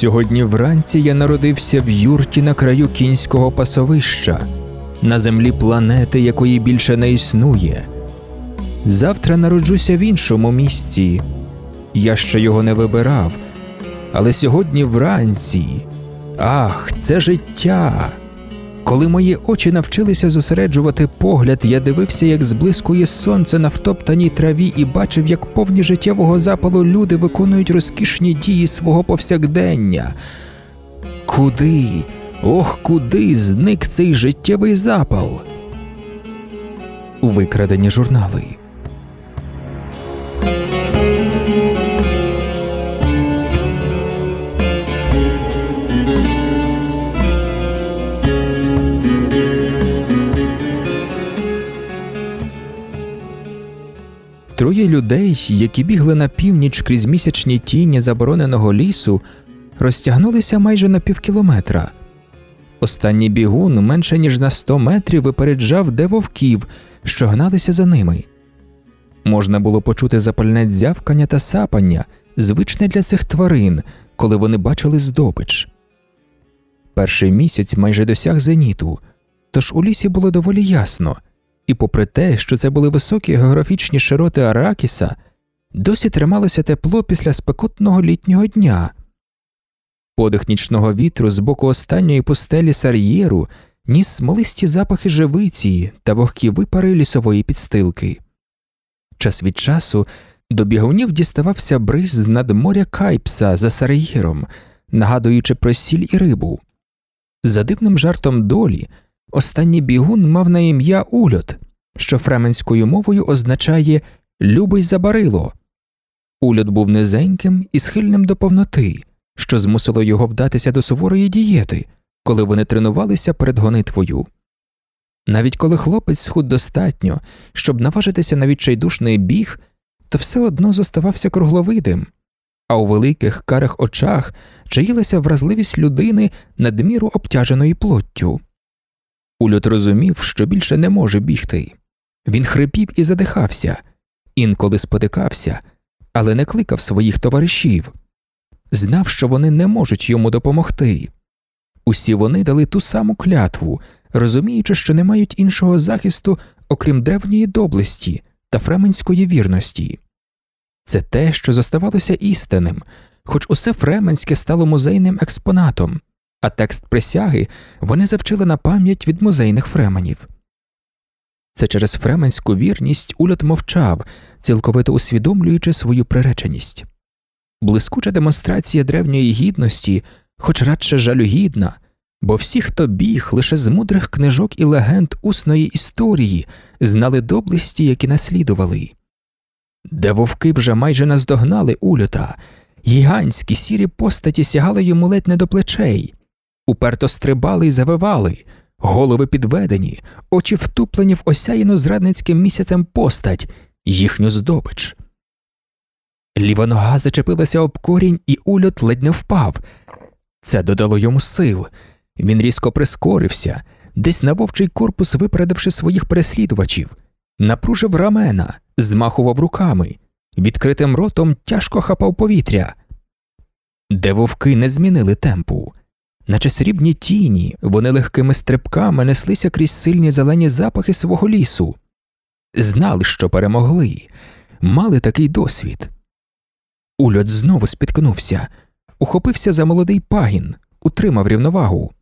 Сьогодні вранці я народився в юрті на краю кінського пасовища, на землі планети, якої більше не існує. Завтра народжуся в іншому місці. Я ще його не вибирав, але сьогодні вранці. Ах, це життя! Коли мої очі навчилися зосереджувати погляд, я дивився, як зблискує сонце на втоптаній траві, і бачив, як повні життєвого запалу люди виконують розкішні дії свого повсякдення. Куди, ох, куди зник цей життєвий запал? Викрадені журнали. Троє людей, які бігли на північ крізь місячні тіні забороненого лісу, розтягнулися майже на півкілометра. Останній бігун менше ніж на сто метрів випереджав де вовків, що гналися за ними. Можна було почути запальне дзявкання та сапання, звичне для цих тварин, коли вони бачили здобич. Перший місяць майже досяг зеніту, тож у лісі було доволі ясно і, попри те, що це були високі географічні широти Аракіса, досі трималося тепло після спекотного літнього дня. Подих нічного вітру з боку останньої пустелі Сар'єру ніс смолисті запахи живиці та вогкі випари лісової підстилки. Час від часу до бігунів діставався бриз з надморя Кайпса за Сар'єром, нагадуючи про сіль і рибу. За дивним жартом долі. Останній бігун мав на ім'я Ульот, що фременською мовою означає любий забарило. Ульот був низеньким і схильним до повноти, що змусило його вдатися до суворої дієти, коли вони тренувалися перед гонитвою. Навіть коли хлопець схуд достатньо, щоб наважитися на відчайдушний біг, то все одно зоставався кругловидим, а у великих карих очах чаїлася вразливість людини надміру обтяженої плоттю. Ульот розумів, що більше не може бігти. Він хрипів і задихався, інколи спотикався, але не кликав своїх товаришів, знав, що вони не можуть йому допомогти. Усі вони дали ту саму клятву, розуміючи, що не мають іншого захисту, окрім древньої доблесті та фременської вірності. Це те, що зоставалося істинним, хоч усе фременське стало музейним експонатом а текст присяги вони завчили на пам'ять від музейних фременів. Це через фременську вірність Ульот мовчав, цілковито усвідомлюючи свою приреченість. Блискуча демонстрація древньої гідності, хоч радше жалюгідна, бо всі, хто біг лише з мудрих книжок і легенд усної історії, знали доблесті, які наслідували. Де вовки вже майже наздогнали Ульота, гігантські сірі постаті сягали йому ледь не до плечей уперто стрибали й завивали, голови підведені, очі втуплені в осяяну зрадницьким місяцем постать, їхню здобич. Ліва нога зачепилася об корінь, і ульот ледь не впав. Це додало йому сил. Він різко прискорився, десь на вовчий корпус випередивши своїх переслідувачів, напружив рамена, змахував руками, відкритим ротом тяжко хапав повітря. Де вовки не змінили темпу наче срібні тіні, вони легкими стрибками неслися крізь сильні зелені запахи свого лісу, знали, що перемогли, мали такий досвід. Ульот знову спіткнувся, ухопився за молодий пагін, утримав рівновагу.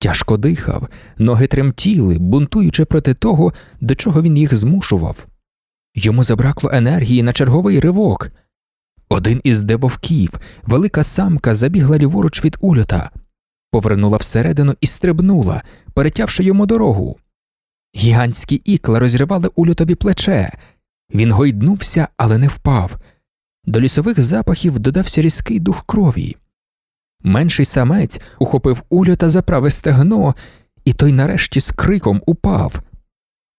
Тяжко дихав, ноги тремтіли, бунтуючи проти того, до чого він їх змушував. Йому забракло енергії на черговий ривок. Один із девовків, велика самка, забігла ліворуч від ульота повернула всередину і стрибнула, перетявши йому дорогу. Гігантські ікла розривали улютові плече. Він гойднувся, але не впав. До лісових запахів додався різкий дух крові. Менший самець ухопив ульота за праве стегно, і той нарешті з криком упав.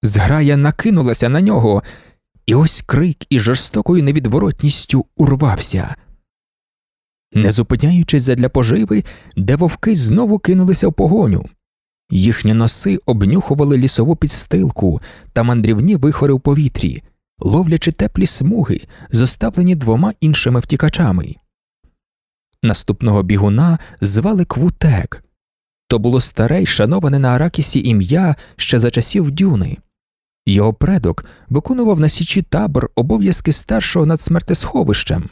Зграя накинулася на нього, і ось крик із жорстокою невідворотністю урвався. Не зупиняючись задля поживи, де вовки знову кинулися в погоню. Їхні носи обнюхували лісову підстилку та мандрівні вихори в повітрі, ловлячи теплі смуги, зоставлені двома іншими втікачами. Наступного бігуна звали Квутек. То було старе й шановане на Аракісі ім'я ще за часів дюни. Його предок виконував на січі табор обов'язки старшого над смертесховищем,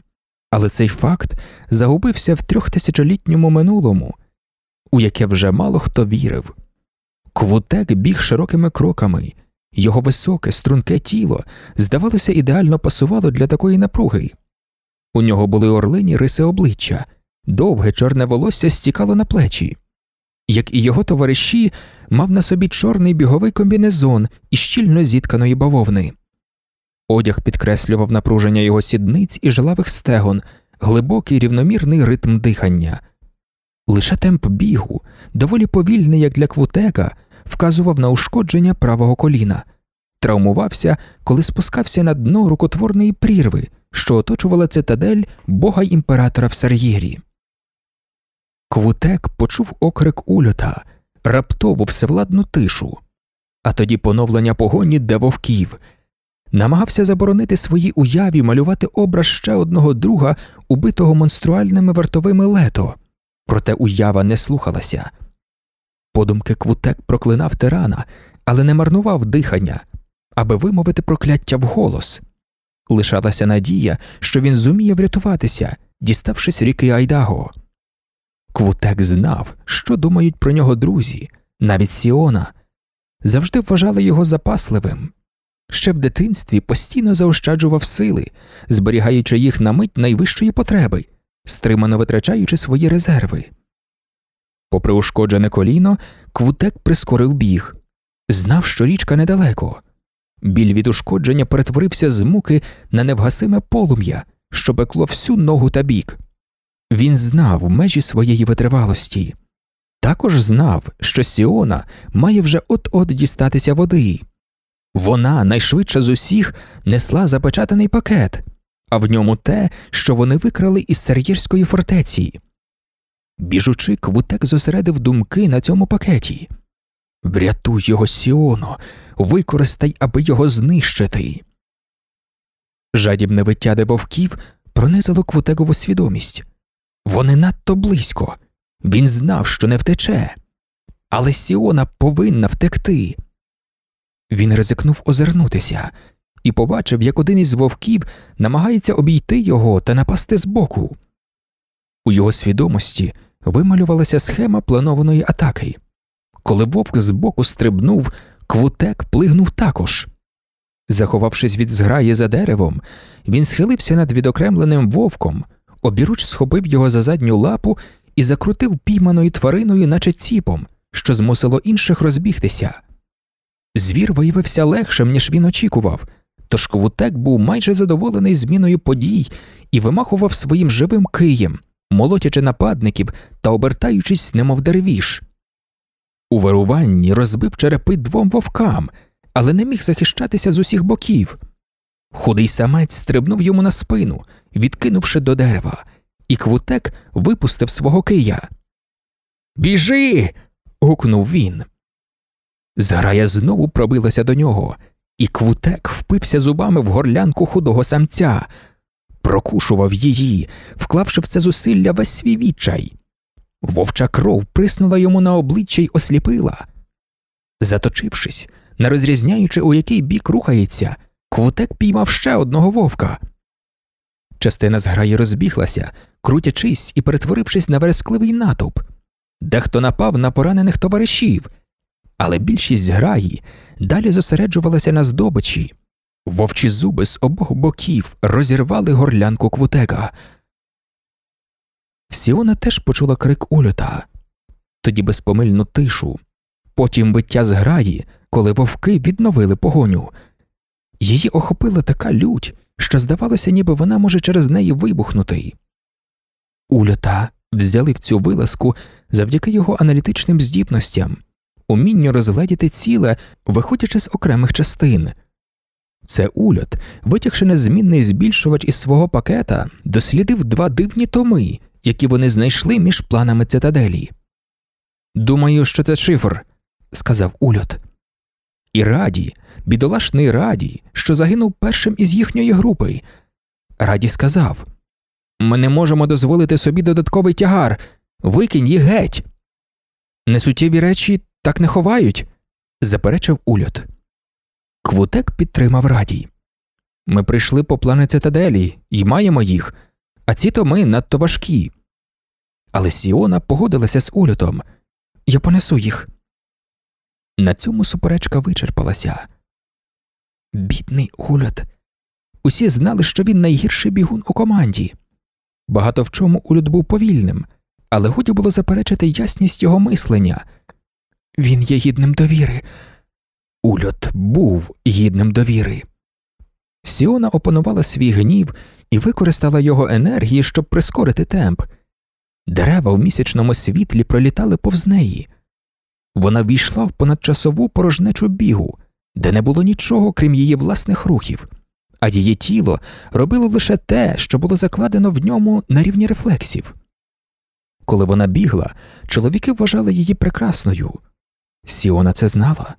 але цей факт загубився в трьохтисячолітньому минулому, у яке вже мало хто вірив. Квутек біг широкими кроками, його високе, струнке тіло, здавалося, ідеально пасувало для такої напруги. У нього були орлині риси обличчя, довге чорне волосся стікало на плечі. Як і його товариші, мав на собі чорний біговий комбінезон із щільно зітканої бавовни. Одяг підкреслював напруження його сідниць і жилавих стегон, глибокий рівномірний ритм дихання. Лише темп бігу, доволі повільний, як для квутека, вказував на ушкодження правого коліна, травмувався, коли спускався на дно рукотворної прірви, що оточувала цитадель бога імператора в Сар'єрі. Квутек почув окрик ульота, раптову всевладну тишу, а тоді поновлення погоні де вовків. Намагався заборонити своїй уяві малювати образ ще одного друга, убитого монструальними вартовими лето, проте уява не слухалася. Подумки Квутек проклинав тирана, але не марнував дихання, аби вимовити прокляття вголос. Лишалася надія, що він зуміє врятуватися, діставшись ріки Айдаго. Квутек знав, що думають про нього друзі, навіть Сіона, завжди вважали його запасливим. Ще в дитинстві постійно заощаджував сили, зберігаючи їх на мить найвищої потреби, стримано витрачаючи свої резерви. Попри ушкоджене коліно, Квутек прискорив біг, знав, що річка недалеко. Біль від ушкодження перетворився з муки на невгасиме полум'я, що пекло всю ногу та бік. Він знав межі своєї витривалості, також знав, що Сіона має вже от от дістатися води. Вона найшвидше з усіх несла запечатаний пакет, а в ньому те, що вони викрали із Сар'єрської фортеці. Біжучи, Квутек зосередив думки на цьому пакеті. Врятуй його Сіоно, використай, аби його знищити. Жадібне виття вовків пронизало Квутегову свідомість. Вони надто близько. Він знав, що не втече, але Сіона повинна втекти. Він ризикнув озирнутися і побачив, як один із вовків намагається обійти його та напасти збоку. У його свідомості вималювалася схема планованої атаки. Коли вовк збоку стрибнув, квутек плигнув також. Заховавшись від зграї за деревом, він схилився над відокремленим вовком, обіруч схопив його за задню лапу і закрутив пійманою твариною, наче ціпом, що змусило інших розбігтися. Звір виявився легшим, ніж він очікував, тож квутек був майже задоволений зміною подій і вимахував своїм живим києм, молотячи нападників та обертаючись, немов деревіш. У вируванні розбив черепи двом вовкам, але не міг захищатися з усіх боків. Худий самець стрибнув йому на спину, відкинувши до дерева, і квутек випустив свого кия. Біжи. гукнув він. Зграя знову пробилася до нього, і квутек впився зубами в горлянку худого самця, прокушував її, вклавши в це зусилля весь свій відчай. Вовча кров приснула йому на обличчя й осліпила. Заточившись, не розрізняючи, у який бік рухається, квутек піймав ще одного вовка. Частина зграї розбіглася, крутячись і перетворившись на верескливий натовп. Дехто напав на поранених товаришів, але більшість зграї далі зосереджувалася на здобичі. Вовчі зуби з обох боків розірвали горлянку квутека. Сіона теж почула крик ульота, тоді безпомильну тишу, потім биття зграї, коли вовки відновили погоню. Її охопила така лють, що здавалося, ніби вона може через неї вибухнути. Ульота взяли в цю вилазку завдяки його аналітичним здібностям, умінню розгледіти ціле, виходячи з окремих частин. Це ульот, витягши незмінний збільшувач із свого пакета, дослідив два дивні томи, які вони знайшли між планами цитаделі. Думаю, що це шифр, сказав ульот. І раді, бідолашний раді, що загинув першим із їхньої групи. Раді сказав Ми не можемо дозволити собі додатковий тягар. Викинь їх геть. Несуттєві речі так не ховають, заперечив ульот. Квутек підтримав радій. Ми прийшли по плани цитаделі і маємо їх, а ці томи надто важкі. Але Сіона погодилася з ульотом я понесу їх. На цьому суперечка вичерпалася. Бідний ульот. Усі знали, що він найгірший бігун у команді. Багато в чому ульот був повільним, але годі було заперечити ясність його мислення. Він є гідним довіри. Ульот був гідним довіри. Сіона опанувала свій гнів і використала його енергії, щоб прискорити темп. Дерева в місячному світлі пролітали повз неї. Вона війшла в понадчасову порожнечу бігу, де не було нічого, крім її власних рухів, а її тіло робило лише те, що було закладено в ньому на рівні рефлексів. Коли вона бігла, чоловіки вважали її прекрасною. Сіона це знала.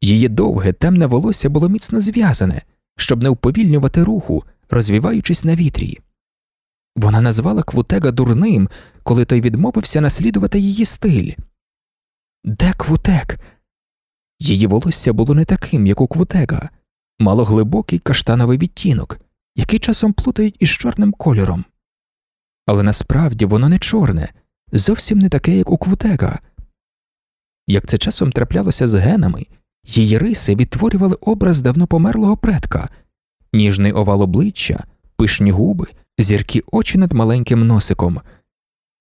Її довге темне волосся було міцно зв'язане, щоб не уповільнювати руху, розвіваючись на вітрі. Вона назвала Квутега дурним, коли той відмовився наслідувати її стиль. Де Квутек? Її волосся було не таким, як у Квутега, мало глибокий каштановий відтінок, який часом плутають із чорним кольором. Але насправді воно не чорне, зовсім не таке, як у Квутега. Як це часом траплялося з генами, її риси відтворювали образ давно померлого предка, ніжний овал обличчя, пишні губи, зіркі очі над маленьким носиком.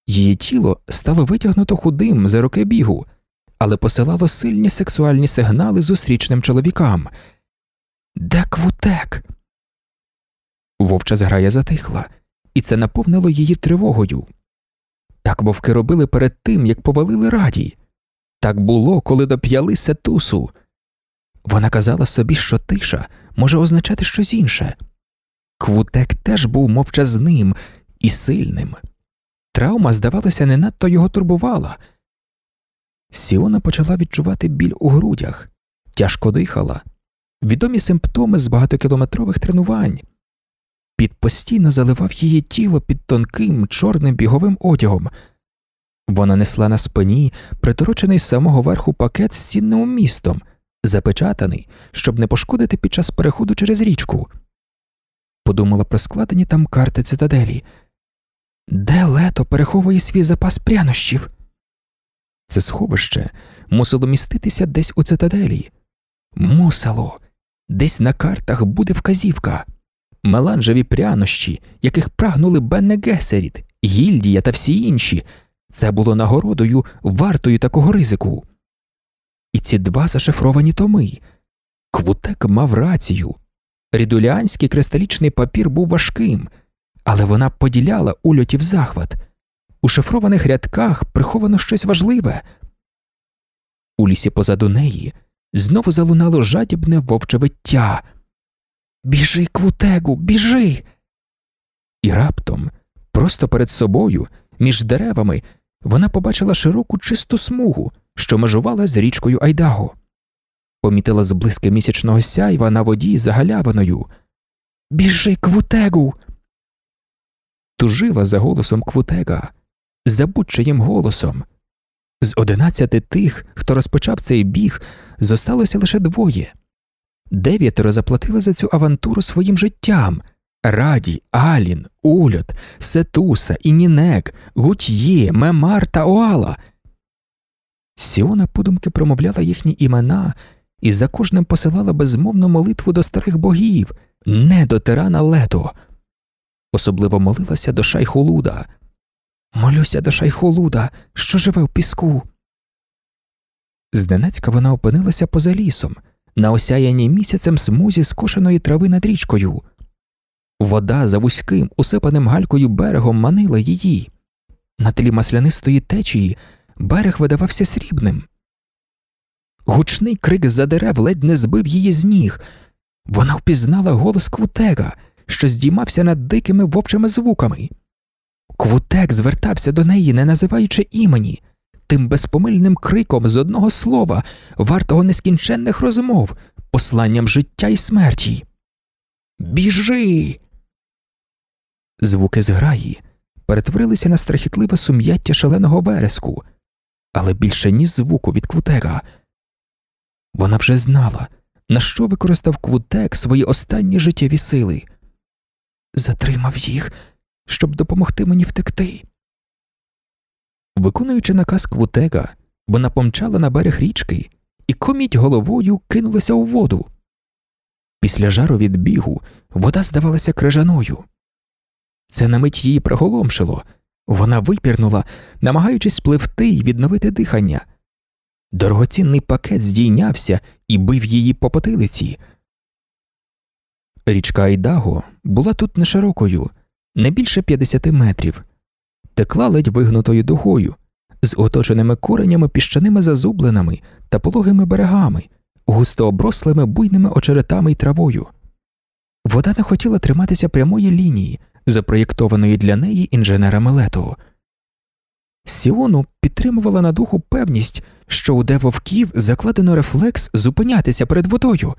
Її тіло стало витягнуто худим за роки бігу, але посилало сильні сексуальні сигнали зустрічним чоловікам. Де квутек? Вовча зграя затихла, і це наповнило її тривогою. Так вовки робили перед тим, як повалили радій. Так було, коли доп'яли сетусу. Вона казала собі, що тиша може означати щось інше. Квутек теж був мовчазним і сильним. Травма, здавалося, не надто його турбувала. Сіона почала відчувати біль у грудях, тяжко дихала, відомі симптоми з багатокілометрових тренувань. Під постійно заливав її тіло під тонким чорним біговим одягом. Вона несла на спині приторочений з самого верху пакет з цінним містом, запечатаний, щоб не пошкодити під час переходу через річку. Подумала про складені там карти цитаделі. Де Лето переховує свій запас прянощів? Це сховище мусило міститися десь у цитаделі. Мусило, десь на картах буде вказівка. Меланжеві прянощі, яких прагнули Бене Ґессерит, Гільдія та всі інші, це було нагородою вартою такого ризику. І ці два зашифровані томи. Квутек мав рацію. Рідуліанський кристалічний папір був важким, але вона поділяла ульотів захват. У шифрованих рядках приховано щось важливе. У лісі позаду неї знову залунало жадібне вовче виття. Біжи, квутегу, біжи. І раптом, просто перед собою, між деревами, вона побачила широку чисту смугу, що межувала з річкою Айдаго. Помітила зблиски місячного сяйва на воді за галявиною. Біжи, квутегу. Тужила за голосом квутега, забудчаєм голосом. З одинадцяти тих, хто розпочав цей біг, зосталося лише двоє. Дев'ятеро заплатили за цю авантуру своїм життям Раді, Алін, Ульот, Сетуса, Інінек, Гутьє, Мемар та Оала. Сіона подумки промовляла їхні імена і за кожним посилала безмовну молитву до старих богів, не до тирана Лето. Особливо молилася до Шайхулуда. Молюся до Шайхулуда, що живе в піску. Зненацька вона опинилася поза лісом, на осяяній місяцем смузі скошеної трави над річкою. Вода за вузьким, усипаним галькою берегом манила її. На тлі маслянистої течії берег видавався срібним. Гучний крик за дерев ледь не збив її з ніг. Вона впізнала голос Квутега, що здіймався над дикими вовчими звуками. Квутек звертався до неї, не називаючи імені, тим безпомильним криком з одного слова, вартого нескінченних розмов, посланням життя і смерті. Біжи. Звуки зграї перетворилися на страхітливе сум'яття шаленого вереску, але більше ні звуку від квутека. Вона вже знала, на що використав квутек свої останні життєві сили. Затримав їх, щоб допомогти мені втекти. Виконуючи наказ квутека, вона помчала на берег річки і коміть головою кинулася у воду. Після жару від бігу вода здавалася крижаною. Це на мить її приголомшило. Вона випірнула, намагаючись спливти й відновити дихання. Дорогоцінний пакет здійнявся і бив її по потилиці. Річка Айдаго була тут неширокою, не більше 50 метрів, текла ледь вигнутою дугою, з оточеними коренями піщаними зазубленими та пологими берегами, густо оброслими буйними очеретами й травою. Вода не хотіла триматися прямої лінії, запроєктованої для неї інженерами лету. Сіону підтримувала на духу певність, що у де вовків закладено рефлекс зупинятися перед водою.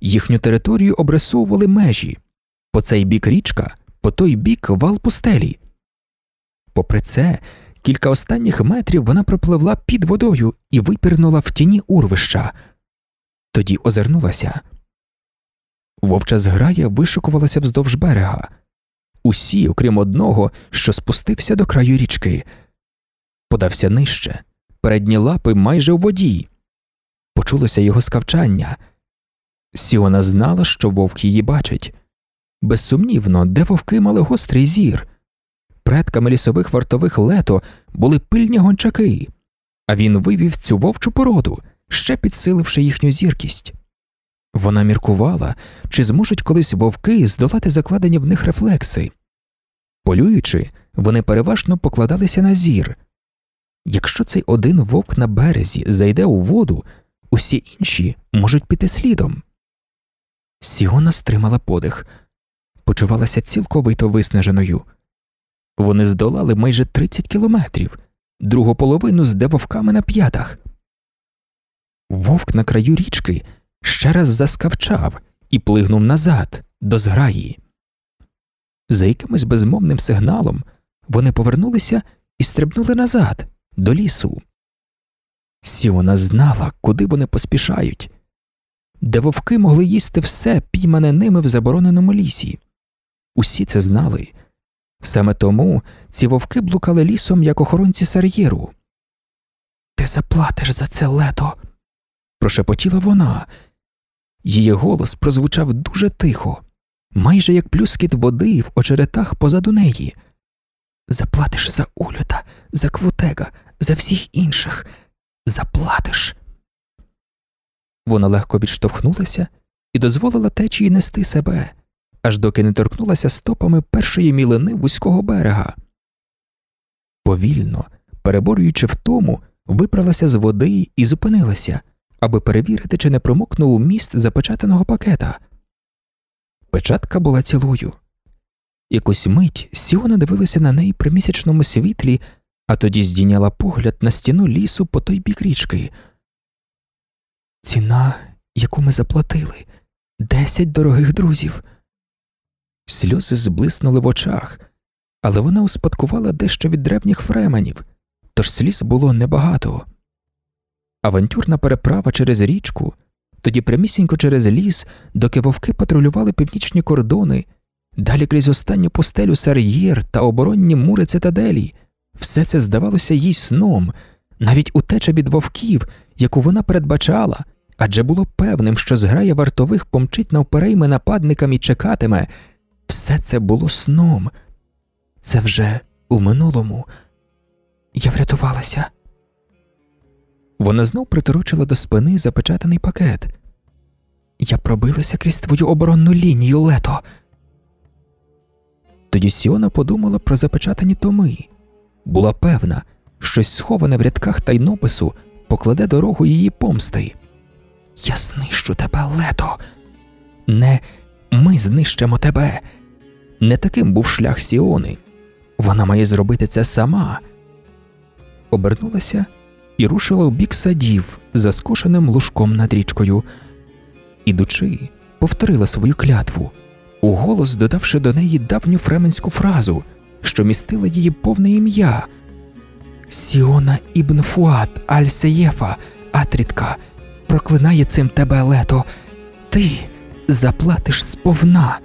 Їхню територію обрисовували межі по цей бік річка, по той бік вал пустелі. Попри це, кілька останніх метрів вона пропливла під водою і випірнула в тіні урвища. Тоді озирнулася. Вовча зграя вишукувалася вздовж берега. Усі, окрім одного, що спустився до краю річки, подався нижче, передні лапи майже у воді. Почулося його скавчання. Сіона знала, що вовк її бачить. Безсумнівно, де вовки мали гострий зір. Предками лісових вартових лето були пильні гончаки, а він вивів цю вовчу породу, ще підсиливши їхню зіркість. Вона міркувала, чи зможуть колись вовки здолати закладені в них рефлекси. Полюючи, вони переважно покладалися на зір. Якщо цей один вовк на березі зайде у воду, усі інші можуть піти слідом. Сіона стримала подих, почувалася цілковито виснаженою. Вони здолали майже 30 кілометрів, другу половину з де вовками на п'ятах. Вовк на краю річки ще раз заскавчав і плигнув назад до зграї. За якимось безмовним сигналом вони повернулися і стрибнули назад, до лісу. Сіона знала, куди вони поспішають, де вовки могли їсти все, піймане ними в забороненому лісі. Усі це знали. Саме тому ці вовки блукали лісом як охоронці сар'єру. Ти заплатиш за це лето. прошепотіла вона. Її голос прозвучав дуже тихо, майже як плюскіт води в очеретах позаду неї. Заплатиш за улюта, за квутега, за всіх інших. Заплатиш. Вона легко відштовхнулася і дозволила течії нести себе, аж доки не торкнулася стопами першої мілини вузького берега. Повільно, переборюючи втому, виправилася з води і зупинилася, аби перевірити, чи не промокнув міст запечатаного пакета. Печатка була цілою. Якусь мить Сіона дивилася на неї при місячному світлі, а тоді здійняла погляд на стіну лісу по той бік річки. Ціна, яку ми заплатили, десять дорогих друзів. Сльози зблиснули в очах, але вона успадкувала дещо від древніх фременів, тож сліз було небагато. Авантюрна переправа через річку, тоді прямісінько через ліс, доки вовки патрулювали північні кордони, далі крізь останню постелю сар'єр та оборонні мури цитаделі, все це здавалося їй сном, навіть утеча від вовків, яку вона передбачала, адже було певним, що зграя вартових помчить навперейми нападникам і чекатиме. Все це було сном. Це вже у минулому. Я врятувалася. Вона знов приторочила до спини запечатаний пакет. Я пробилася крізь твою оборонну лінію лето. Тоді Сіона подумала про запечатані томи. Була певна, щось сховане в рядках тайнопису покладе дорогу її помсти. Я знищу тебе, лето. Не ми знищимо тебе. Не таким був шлях Сіони. Вона має зробити це сама. Обернулася і рушила в бік садів за скошеним лужком над річкою. Ідучи, повторила свою клятву уголос додавши до неї давню фременську фразу, що містила її повне ім'я. Сіона ібн Фуат Аль Сеєфа, Атрітка, проклинає цим тебе лето. Ти заплатиш сповна.